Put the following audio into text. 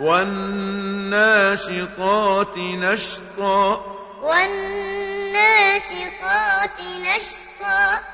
وَالنَّاشِطَاتِ نَشْطًا. وَالنَّاشِطَاتِ نَشْطًا.